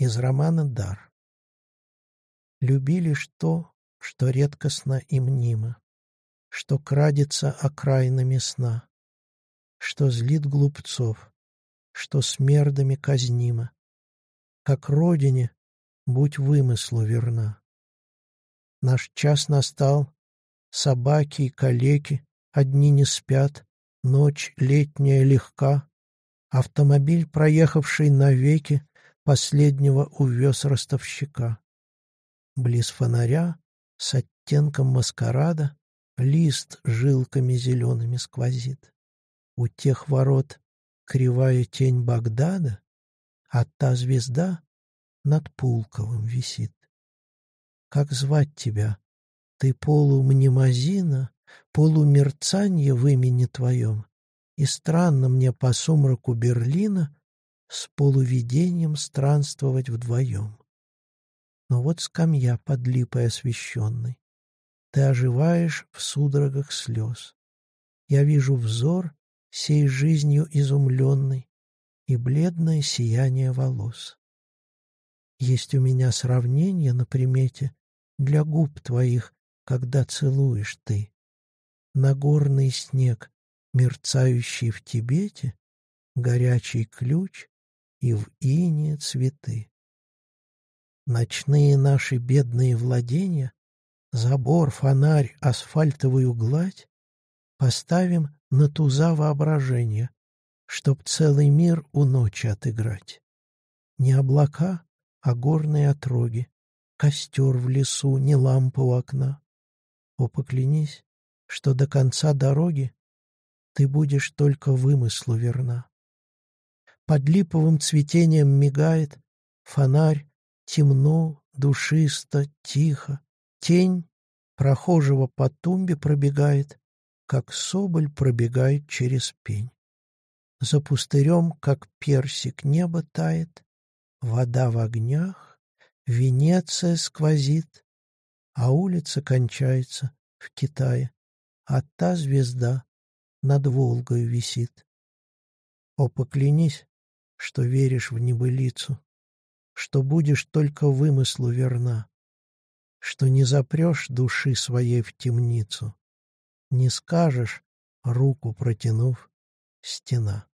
Из романа «Дар». Любили что, что редкостно и мнимо, Что крадется окраинами сна, Что злит глупцов, что смердами казнимо, Как родине, будь вымыслу верна. Наш час настал, собаки и калеки Одни не спят, ночь летняя легка, Автомобиль, проехавший навеки, Последнего увез ростовщика. Близ фонаря с оттенком маскарада Лист жилками зелеными сквозит. У тех ворот кривая тень Багдада, А та звезда над Пулковым висит. Как звать тебя? Ты полумнемозина, Полумерцанье в имени твоем, И странно мне по сумраку Берлина с полувидением странствовать вдвоем. Но вот скамья под липой освещенной. Ты оживаешь в судорогах слез. Я вижу взор, сей жизнью изумленный, И бледное сияние волос. Есть у меня сравнение на примете Для губ твоих, когда целуешь ты. Нагорный снег, мерцающий в Тибете, Горячий ключ и в ине цветы. Ночные наши бедные владения, Забор, фонарь, асфальтовую гладь Поставим на туза воображения, Чтоб целый мир у ночи отыграть. Не облака, а горные отроги, Костер в лесу, не лампа у окна. О, поклянись, что до конца дороги Ты будешь только вымыслу верна. Под липовым цветением мигает Фонарь, темно, душисто, тихо. Тень прохожего по тумбе пробегает, Как соболь пробегает через пень. За пустырем, как персик, небо тает, Вода в огнях, Венеция сквозит, А улица кончается в Китае, А та звезда над Волгой висит. О, поклянись, что веришь в небылицу, что будешь только вымыслу верна, что не запрешь души своей в темницу, не скажешь, руку протянув, стена.